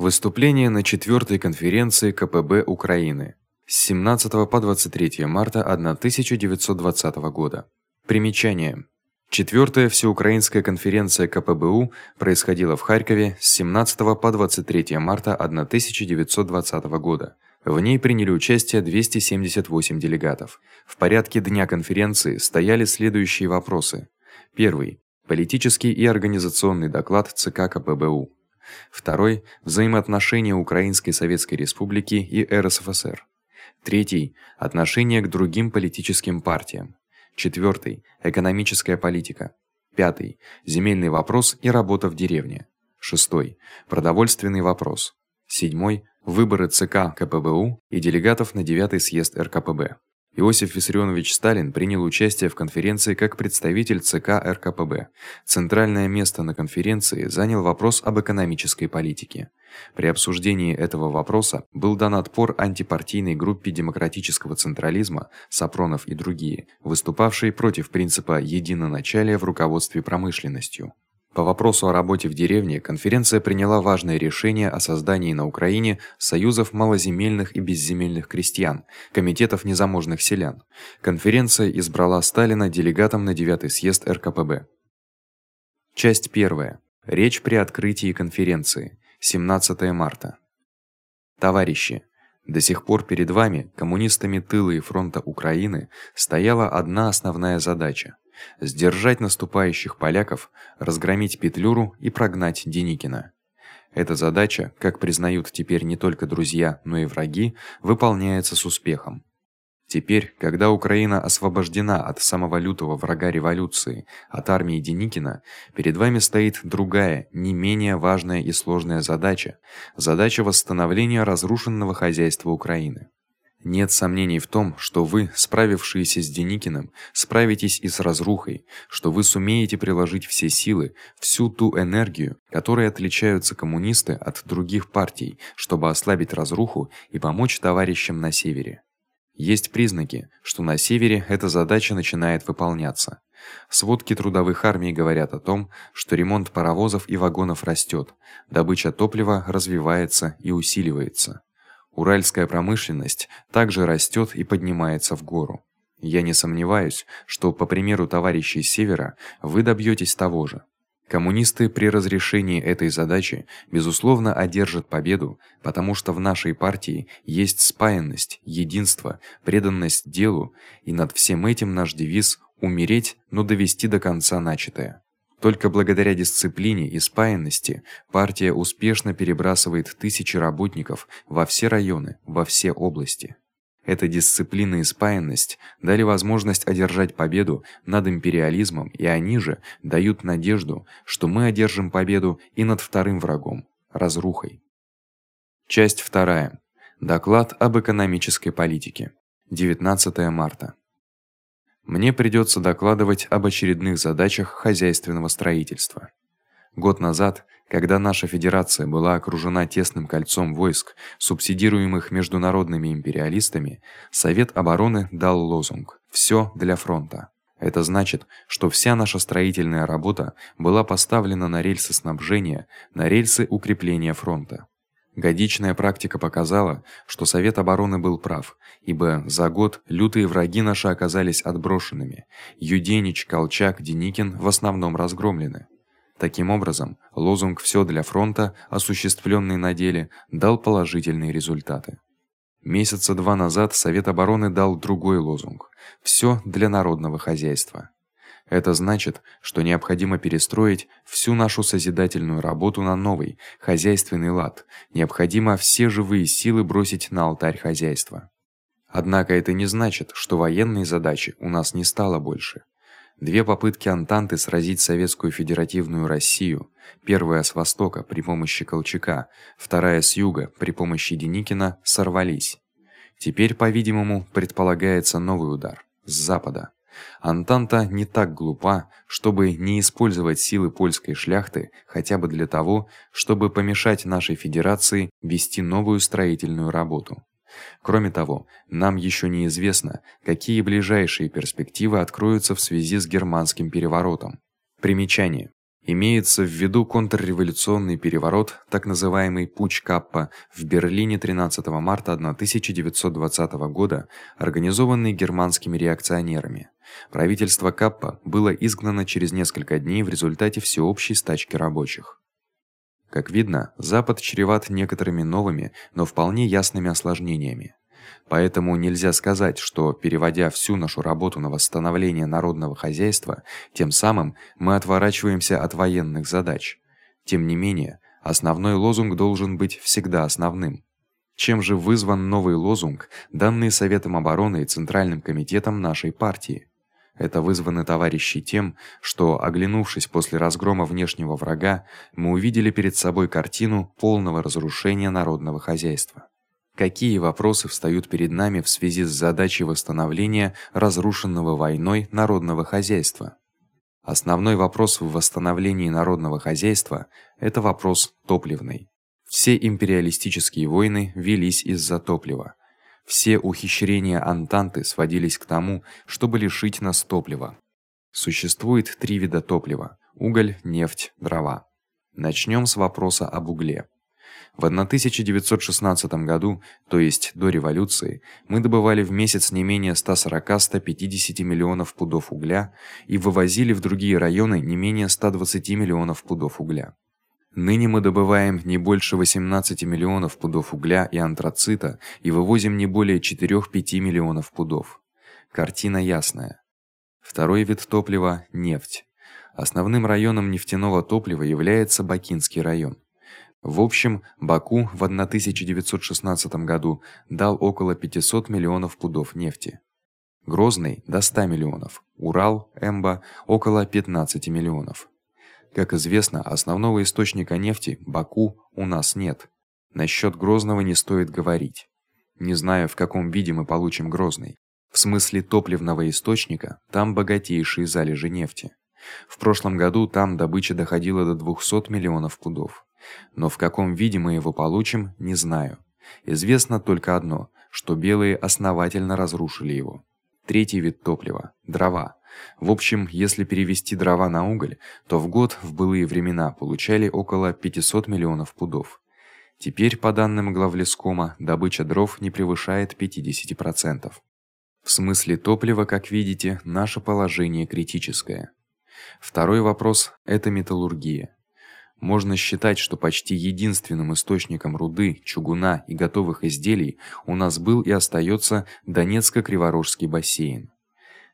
Выступление на четвёртой конференции КПБ Украины с 17 по 23 марта 1920 года. Примечание: Четвёртая всеукраинская конференция КПБУ происходила в Харькове с 17 по 23 марта 1920 года. В ней приняли участие 278 делегатов. В порядке дня конференции стояли следующие вопросы: Первый политический и организационный доклад ЦК КПБУ. Второй взаимоотношения Украинской Советской Республики и РСФСР. Третий отношение к другим политическим партиям. Четвёртый экономическая политика. Пятый земельный вопрос и работа в деревне. Шестой продовольственный вопрос. Седьмой выборы ЦК КПБУ и делегатов на девятый съезд РКПБ. Иосиф Виссарионович Сталин принял участие в конференции как представитель ЦК РКПБ. Центральное место на конференции занял вопрос об экономической политике. При обсуждении этого вопроса был дан отпор антипартийной группе демократического централизма Сапронов и другие, выступавшие против принципа единоначалия в руководстве промышленностью. По вопросу о работе в деревне конференция приняла важное решение о создании на Украине союзов малоземельных и безземельных крестьян, комитетов незаможных селян. Конференция избрала Сталина делегатом на 9 съезд РКПБ. Часть 1. Речь при открытии конференции. 17 марта. Товарищи, до сих пор перед вами, коммунистами тыла и фронта Украины, стояла одна основная задача сдержать наступающих поляков, разгромить Петлюру и прогнать Деникина. Эта задача, как признают теперь не только друзья, но и враги, выполняется с успехом. Теперь, когда Украина освобождена от самого лютого врага революции, от армии Деникина, перед вами стоит другая, не менее важная и сложная задача задача восстановления разрушенного хозяйства Украины. Нет сомнений в том, что вы, справившиеся с Деникиным, справитесь и с разрухой, что вы сумеете приложить все силы, всю ту энергию, которой отличаются коммунисты от других партий, чтобы ослабить разруху и помочь товарищам на севере. Есть признаки, что на севере эта задача начинает выполняться. Сводки трудовых армий говорят о том, что ремонт паровозов и вагонов растёт, добыча топлива развивается и усиливается. Уральская промышленность также растёт и поднимается в гору. Я не сомневаюсь, что по примеру товарищей севера вы добьётесь того же. Коммунисты при разрешении этой задачи безусловно одержат победу, потому что в нашей партии есть спаянность, единство, преданность делу, и над всем этим наш девиз умереть, но довести до конца начатое. Только благодаря дисциплине и спаянности партия успешно перебрасывает тысячи работников во все районы, во все области. Эта дисциплина и спаянность дали возможность одержать победу над империализмом, и они же дают надежду, что мы одержим победу и над вторым врагом разрухой. Часть вторая. Доклад об экономической политике. 19 марта. Мне придётся докладывать об очередных задачах хозяйственного строительства. Год назад, когда наша федерация была окружена тесным кольцом войск, субсидируемых международными империалистами, Совет обороны дал лозунг: "Всё для фронта". Это значит, что вся наша строительная работа была поставлена на рельсы снабжения, на рельсы укрепления фронта. Годичная практика показала, что Совет обороны был прав, ибо за год лютые враги наши оказались отброшенными. Юденич, Колчак, Деникин в основном разгромлены. Таким образом, лозунг всё для фронта, осуществлённый на деле, дал положительные результаты. Месяца два назад Совет обороны дал другой лозунг: всё для народного хозяйства. Это значит, что необходимо перестроить всю нашу созидательную работу на новый хозяйственный лад. Необходимо все живые силы бросить на алтарь хозяйства. Однако это не значит, что военной задачи у нас не стало больше. Две попытки Антанты сразить советскую федеративную Россию, первая с востока при помощи Колчака, вторая с юга при помощи Деникина, сорвались. Теперь, по-видимому, предполагается новый удар с запада. Антанта не так глупа, чтобы не использовать силы польской шляхты хотя бы для того, чтобы помешать нашей федерации вести новую строительную работу. Кроме того, нам ещё неизвестно, какие ближайшие перспективы откроются в связи с германским переворотом. Примечание: Имеется в виду контрреволюционный переворот, так называемый путч Каппа в Берлине 13 марта 1920 года, организованный германскими реакционерами. Правительство Каппа было изгнано через несколько дней в результате всеобщей стачки рабочих. Как видно, Запад чреват некоторыми новыми, но вполне ясными осложнениями. Поэтому нельзя сказать, что переводя всю нашу работу на восстановление народного хозяйства, тем самым мы отворачиваемся от военных задач. Тем не менее, основной лозунг должен быть всегда основным. Чем же вызван новый лозунг, данный Советом обороны и Центральным комитетом нашей партии? Это вызвано товарищи тем, что, оглянувшись после разгрома внешнего врага, мы увидели перед собой картину полного разрушения народного хозяйства. Какие вопросы встают перед нами в связи с задачей восстановления разрушенного войной народного хозяйства? Основной вопрос в восстановлении народного хозяйства это вопрос топливный. Все империалистические войны велись из-за топлива. Все ухищрения Антанты сводились к тому, чтобы лишить нас топлива. Существует три вида топлива: уголь, нефть, дрова. Начнём с вопроса об угле. В 1916 году, то есть до революции, мы добывали в месяц не менее 140-150 миллионов пудов угля и вывозили в другие районы не менее 120 миллионов пудов угля. Ныне мы добываем не больше 18 миллионов пудов угля и антрацита и вывозим не более 4-5 миллионов пудов. Картина ясная. Второй вид топлива нефть. Основным районом нефтяного топлива является Бакинский район. В общем, Баку в 1916 году дал около 500 миллионов пудов нефти. Грозный до 100 миллионов, Урал, Эмба около 15 миллионов. Как известно, основного источника нефти Баку у нас нет. Насчёт Грозного не стоит говорить. Не знаю, в каком виде мы получим Грозный. В смысле топливного источника, там богатейшие залежи нефти. В прошлом году там добыча доходила до 200 миллионов пудов. Но в каком виде мы его получим, не знаю. Известно только одно, что белые основательно разрушили его. Третий вид топлива дрова. В общем, если перевести дрова на уголь, то в год в былые времена получали около 500 миллионов пудов. Теперь, по данным главлескома, добыча дров не превышает 50%. В смысле топлива, как видите, наше положение критическое. Второй вопрос это металлургия. Можно считать, что почти единственным источником руды, чугуна и готовых изделий у нас был и остаётся Донецко-Криворожский бассейн.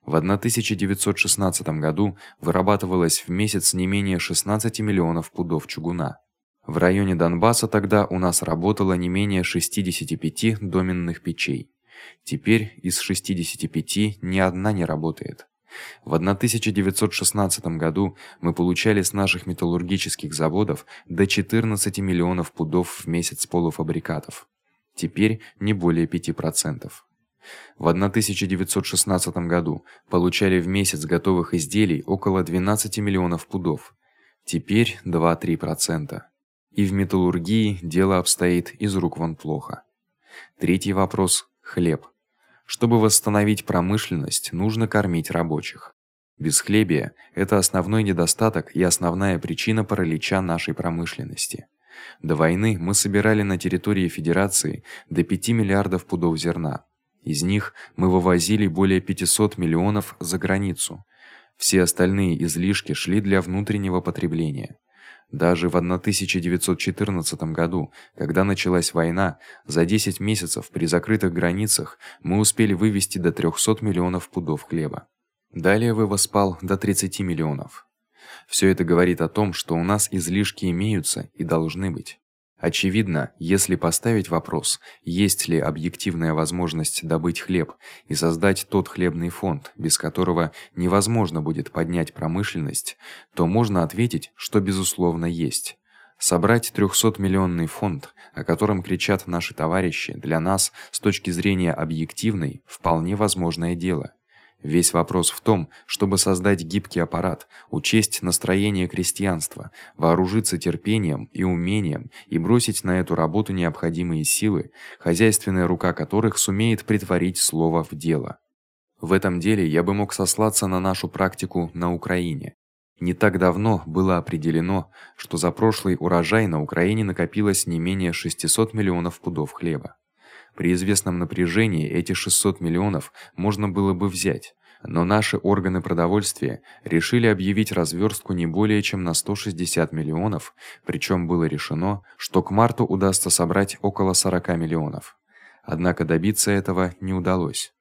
В 1916 году вырабатывалось в месяц не менее 16 миллионов пудов чугуна. В районе Донбасса тогда у нас работало не менее 65 доменных печей. Теперь из 65 ни одна не работает. В 1916 году мы получали с наших металлургических заводов до 14 миллионов пудов в месяц полуфабрикатов. Теперь не более 5%. В 1916 году получали в месяц готовых изделий около 12 миллионов пудов. Теперь 2-3%. И в металлургии дело обстоит из рук вон плохо. Третий вопрос хлеб. Чтобы восстановить промышленность, нужно кормить рабочих. Бесхлебие это основной недостаток и основная причина паралича нашей промышленности. До войны мы собирали на территории федерации до 5 миллиардов пудов зерна. Из них мы вывозили более 500 миллионов за границу. Все остальные излишки шли для внутреннего потребления. Даже в 1914 году, когда началась война, за 10 месяцев при закрытых границах мы успели вывести до 300 миллионов пудов хлеба. Далее вывоз пал до 30 миллионов. Всё это говорит о том, что у нас излишки имеются и должны быть. Очевидно, если поставить вопрос, есть ли объективная возможность добыть хлеб и создать тот хлебный фонд, без которого невозможно будет поднять промышленность, то можно ответить, что безусловно есть. Собрать 300-миллионный фонд, о котором кричат наши товарищи, для нас, с точки зрения объективной, вполне возможное дело. Весь вопрос в том, чтобы создать гибкий аппарат, учесть настроение крестьянства, вооружиться терпением и умением и бросить на эту работу необходимые силы, хозяйственная рука которых сумеет претворить слово в дело. В этом деле я бы мог сослаться на нашу практику на Украине. Не так давно было определено, что за прошлый урожай на Украине накопилось не менее 600 миллионов пудов хлеба. При известном напряжении эти 600 миллионов можно было бы взять, но наши органы продовольствия решили объявить развёрстку не более чем на 160 миллионов, причём было решено, что к марту удастся собрать около 40 миллионов. Однако добиться этого не удалось.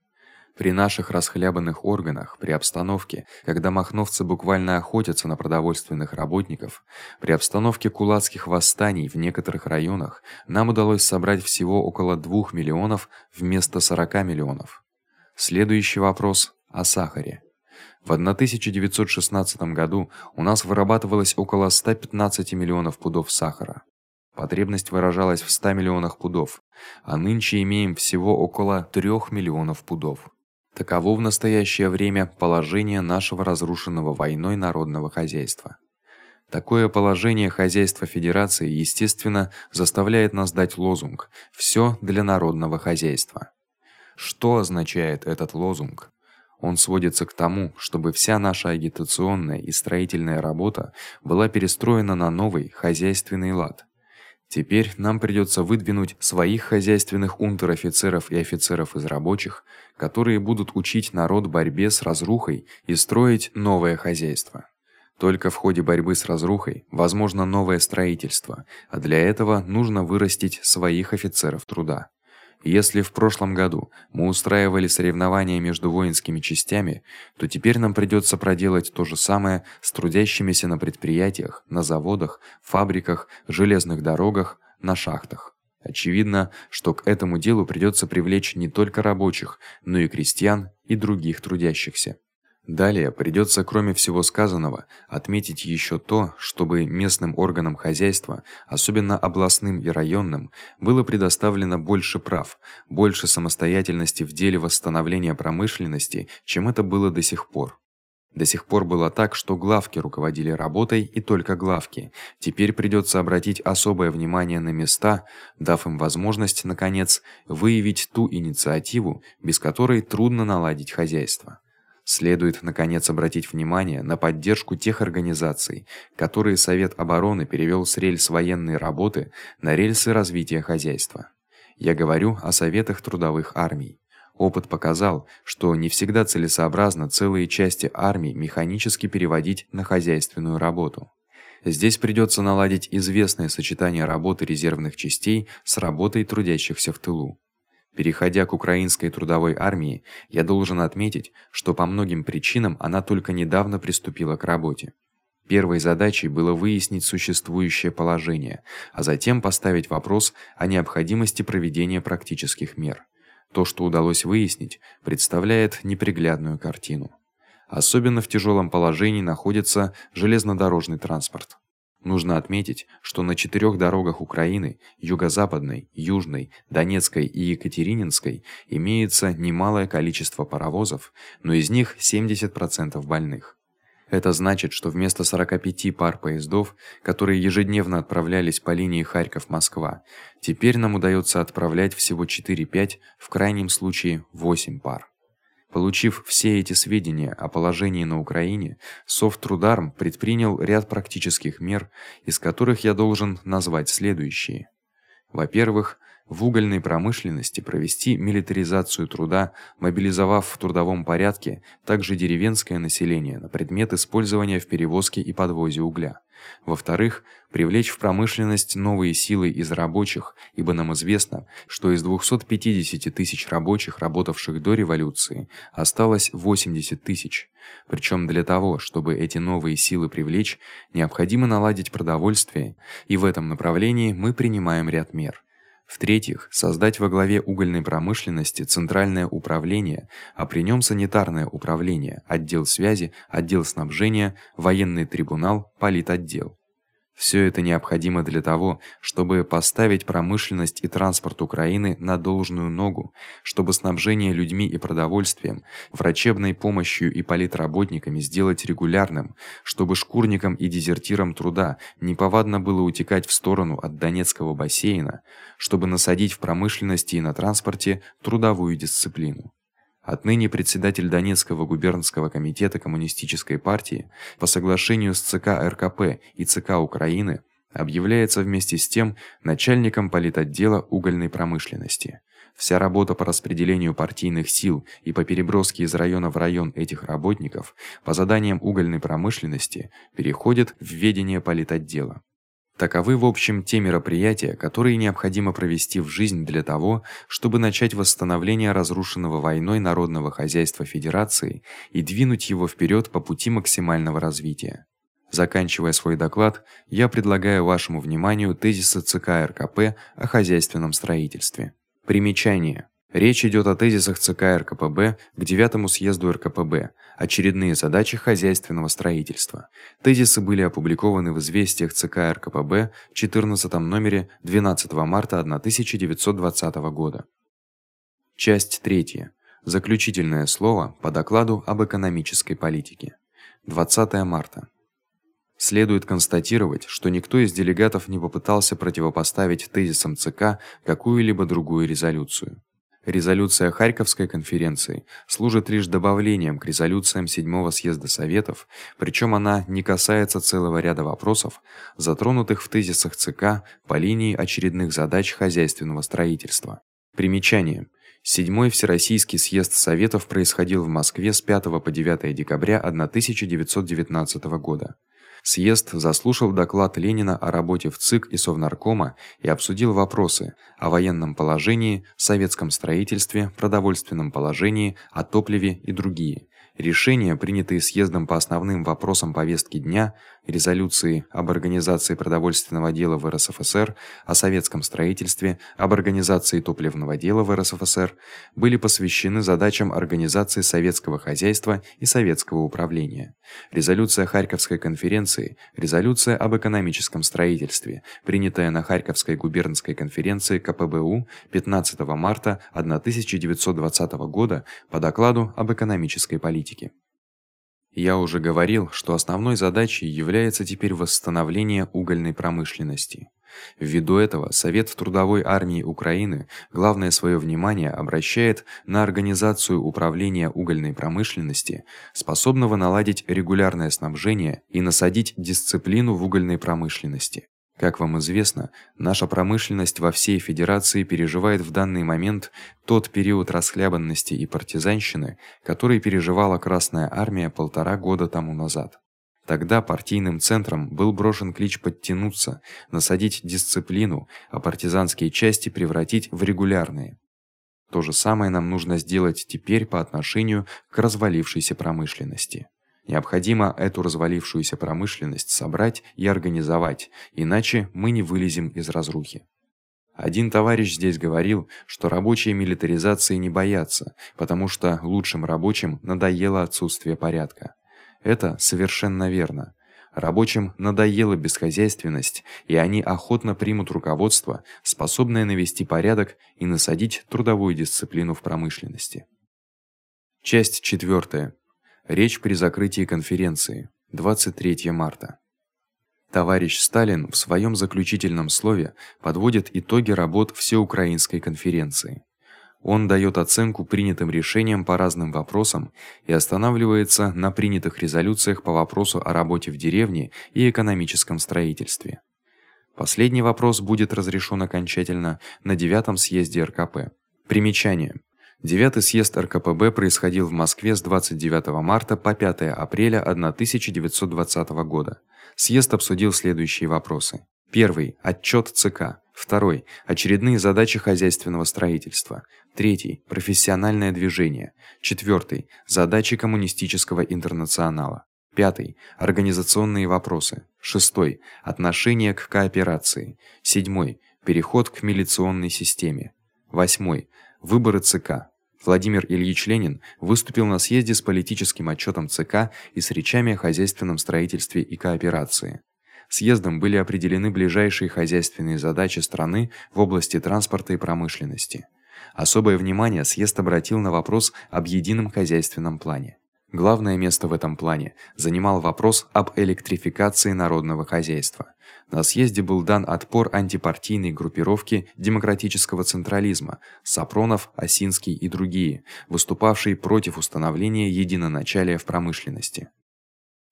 При наших расхлябанных органах, при обстановке, когда махновцы буквально охотятся на продовольственных работников, при обстановке кулацких восстаний в некоторых районах, нам удалось собрать всего около 2 миллионов вместо 40 миллионов. Следующий вопрос о сахаре. В 1916 году у нас вырабатывалось около 115 миллионов пудов сахара. Потребность выражалась в 100 миллионах пудов, а нынче имеем всего около 3 миллионов пудов. Таково в настоящее время положение нашего разрушенного войной народного хозяйства. Такое положение хозяйства Федерации, естественно, заставляет нас дать лозунг: всё для народного хозяйства. Что означает этот лозунг? Он сводится к тому, чтобы вся наша агитационная и строительная работа была перестроена на новый хозяйственный лад. Теперь нам придётся выдвинуть своих хозяйственных унтер-офицеров и офицеров из рабочих, которые будут учить народ борьбе с разрухой и строить новое хозяйство. Только в ходе борьбы с разрухой возможно новое строительство, а для этого нужно вырастить своих офицеров труда. Если в прошлом году мы устраивали соревнования между воинскими частями, то теперь нам придётся проделать то же самое с трудящимися на предприятиях, на заводах, фабриках, железных дорогах, на шахтах. Очевидно, что к этому делу придётся привлечь не только рабочих, но и крестьян и других трудящихся. Далее придётся, кроме всего сказанного, отметить ещё то, чтобы местным органам хозяйства, особенно областным и районным, было предоставлено больше прав, больше самостоятельности в деле восстановления промышленности, чем это было до сих пор. До сих пор было так, что главки руководили работой и только главки. Теперь придётся обратить особое внимание на места, дав им возможность наконец выявить ту инициативу, без которой трудно наладить хозяйство. Следует наконец обратить внимание на поддержку тех организаций, которые Совет обороны перевёл с рельс военной работы на рельсы развития хозяйства. Я говорю о советах трудовых армий. Опыт показал, что не всегда целесообразно целые части армии механически переводить на хозяйственную работу. Здесь придётся наладить известное сочетание работы резервных частей с работой трудящихся в тылу. Переходя к украинской трудовой армии, я должен отметить, что по многим причинам она только недавно приступила к работе. Первой задачей было выяснить существующее положение, а затем поставить вопрос о необходимости проведения практических мер. То, что удалось выяснить, представляет неприглядную картину. Особенно в тяжелом положении находится железнодорожный транспорт. Нужно отметить, что на четырёх дорогах Украины: юго-западной, южной, донецкой и екатерининской, имеется немалое количество паровозов, но из них 70% больных. Это значит, что вместо 45 пар поездов, которые ежедневно отправлялись по линии Харьков-Москва, теперь нам удаётся отправлять всего 4-5, в крайнем случае 8 пар. Получив все эти сведения о положении на Украине, Софтрударм предпринял ряд практических мер, из которых я должен назвать следующие. Во-первых, в угольной промышленности провести милитаризацию труда, мобилизовав в трудовом порядке также деревенское население на предмет использования в перевозке и подвозе угля. Во-вторых, привлечь в промышленность новые силы из рабочих, ибо нам известно, что из 250 тысяч рабочих, работавших до революции, осталось 80 тысяч. Причём для того, чтобы эти новые силы привлечь, необходимо наладить продовольствие, и в этом направлении мы принимаем ряд мер. В-третьих, создать во главе угольной промышленности центральное управление, а при нём санитарное управление, отдел связи, отдел снабжения, военный трибунал, политотдел. Всё это необходимо для того, чтобы поставить промышленность и транспорт Украины на должную ногу, чтобы снабжение людьми и продовольствием, врачебной помощью и политработниками сделать регулярным, чтобы шкурникам и дезертирам труда не повадно было утекать в сторону от Донецкого бассейна, чтобы насадить в промышленности и на транспорте трудовую дисциплину. Отныне председатель Донецкого губернского комитета коммунистической партии по соглашению с ЦК РКП и ЦК Украины объявляется вместе с тем начальником политотдела угольной промышленности. Вся работа по распределению партийных сил и по переброске из района в район этих работников по заданиям угольной промышленности переходит в ведение политотдела. Таковы в общем те мероприятия, которые необходимо провести в жизнь для того, чтобы начать восстановление разрушенного войной народного хозяйства Федерации и двинуть его вперед по пути максимального развития. Заканчивая свой доклад, я предлагаю вашему вниманию тезисы ЦК РКП о хозяйственном строительстве. Примечание: Речь идет о тезисах ЦК РКПБ к 9 съезду РКПБ. Очередные задачи хозяйственного строительства. Тезисы были опубликованы в Известиях ЦК РКПБ в 14 номере 12 марта 1920 года. Часть 3. Заключительное слово по докладу об экономической политике. 20 марта. Следует констатировать, что никто из делегатов не попытался противопоставить тезисам ЦК какую-либо другую резолюцию. Резолюция Харьковской конференции служит лишь добавлением к резолюциям 7-го съезда Советов, причём она не касается целого ряда вопросов, затронутых в тезисах ЦК по линии очередных задач хозяйственного строительства. Примечание: Седьмой Всероссийский съезд Советов происходил в Москве с 5 по 9 декабря 1919 года. Съезд заслушал доклад Ленина о работе в ЦИК и Совнаркома и обсудил вопросы о военном положении, советском строительстве, продовольственном положении, о топливе и другие. Решения, принятые съездом по основным вопросам повестки дня, резолюции об организации продовольственного дела в РСФСР, о советском строительстве, об организации топливного дела в РСФСР, были посвящены задачам организации советского хозяйства и советского управления. Резолюция Харьковской конференции, резолюция об экономическом строительстве, принятая на Харьковской губернской конференции КПБУ 15 марта 1920 года по докладу об экономической политике политики. Я уже говорил, что основной задачей является теперь восстановление угольной промышленности. Ввиду этого Совет трудовой армии Украины главное своё внимание обращает на организацию управления угольной промышленности, способного наладить регулярное снабжение и насадить дисциплину в угольной промышленности. Как вам известно, наша промышленность во всей федерации переживает в данный момент тот период расхлябанности и партизанщины, который переживала Красная армия полтора года тому назад. Тогда партийным центром был брошен клич подтянуться, насадить дисциплину, а партизанские части превратить в регулярные. То же самое нам нужно сделать теперь по отношению к развалившейся промышленности. Необходимо эту развалившуюся промышленность собрать и организовать, иначе мы не вылезем из разрухи. Один товарищ здесь говорил, что рабочие милитаризации не боятся, потому что лучшим рабочим надоело отсутствие порядка. Это совершенно верно. Рабочим надоела бесхозяйственность, и они охотно примут руководство, способное навести порядок и насадить трудовую дисциплину в промышленности. Часть четвёртая. Речь при закрытии конференции. 23 марта. Товарищ Сталин в своём заключительном слове подводит итоги работ всеукраинской конференции. Он даёт оценку принятым решениям по разным вопросам и останавливается на принятых резолюциях по вопросу о работе в деревне и экономическом строительстве. Последний вопрос будет разрешен окончательно на девятом съезде РКП. Примечание: Девятый съезд РКПБ происходил в Москве с 29 марта по 5 апреля 1920 года. Съезд обсудил следующие вопросы: Первый отчёт ЦК. Второй очередные задачи хозяйственного строительства. Третий профессиональное движение. Четвёртый задачи коммунистического интернационала. Пятый организационные вопросы. Шестой отношение к кооперации. Седьмой переход к милиционной системе. Восьмой выборы ЦК. Владимир Ильич Ленин выступил на съезде с политическим отчётом ЦК и с речами о хозяйственном строительстве и кооперации. Съездом были определены ближайшие хозяйственные задачи страны в области транспорта и промышленности. Особое внимание съезд обратил на вопрос об едином хозяйственном плане. Главное место в этом плане занимал вопрос об электрификации народного хозяйства. На съезде был дан отпор антипартийной группировке демократического централизма: Сапронов, Осинский и другие, выступавшие против установления единоначалия в промышленности.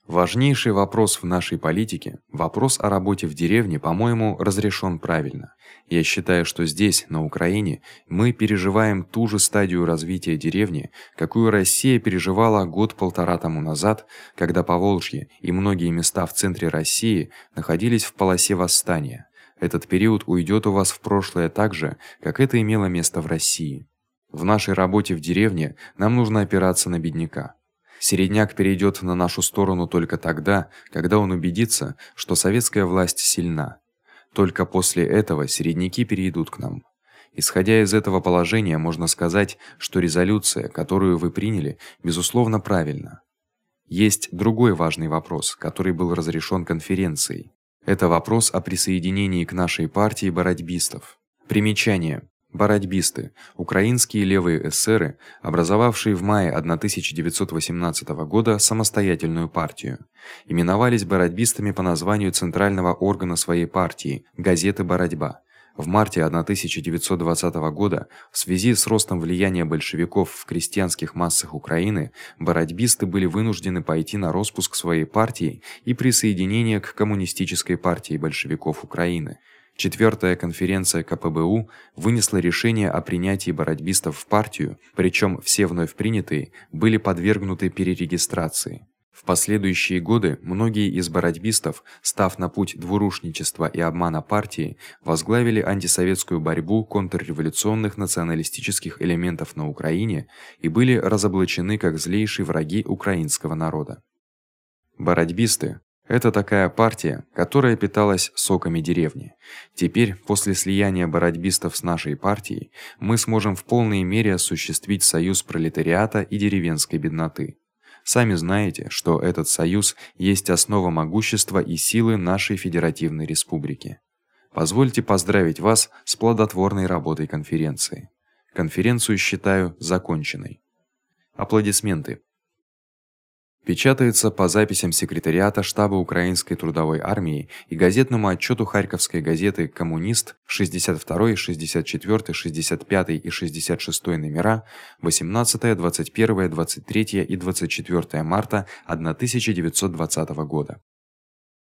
Важнейший вопрос в нашей политике вопрос о работе в деревне, по-моему, разрешен правильно. Я считаю, что здесь, на Украине, мы переживаем ту же стадию развития деревни, какую Россия переживала год-полтора тому назад, когда Поволжье и многие места в центре России находились в полосе восстания. Этот период уйдёт у вас в прошлое так же, как это имело место в России. В нашей работе в деревне нам нужно опираться на бедняка. Середняк перейдёт на нашу сторону только тогда, когда он убедится, что советская власть сильна. Только после этого середняки перейдут к нам. Исходя из этого положения, можно сказать, что резолюция, которую вы приняли, безусловно правильна. Есть другой важный вопрос, который был разрешен конференцией. Это вопрос о присоединении к нашей партии бородьбистов. Примечание: Бородьбисты украинские левые эсеры, образовавшие в мае 1918 года самостоятельную партию, именовались бородьбистами по названию центрального органа своей партии газеты Бородьба. В марте 1920 года, в связи с ростом влияния большевиков в крестьянских массах Украины, бородьбисты были вынуждены пойти на распуск своей партии и присоединение к коммунистической партии большевиков Украины. Четвёртая конференция КПБУ вынесла решение о принятии бородьбистов в партию, причём все вновь принятые были подвергнуты перерегистрации. В последующие годы многие из бородьбистов, став на путь двурушничества и обмана партии, возглавили антисоветскую борьбу контрреволюционных националистических элементов на Украине и были разоблачены как злейшие враги украинского народа. Бородьбисты это такая партия, которая питалась соками деревни. Теперь, после слияния бородьбистов с нашей партией, мы сможем в полной мере осуществить союз пролетариата и деревенской бедноты. Сами знаете, что этот союз есть основа могущества и силы нашей федеративной республики. Позвольте поздравить вас с плодотворной работой конференции. Конференцию считаю законченной. Аплодисменты. Печатается по записям секретариата штаба Украинской трудовой армии и газетному отчёту Харьковской газеты Коммунист 62, 64, 65 и 66 номера 18, 21, 23 и 24 марта 1920 года.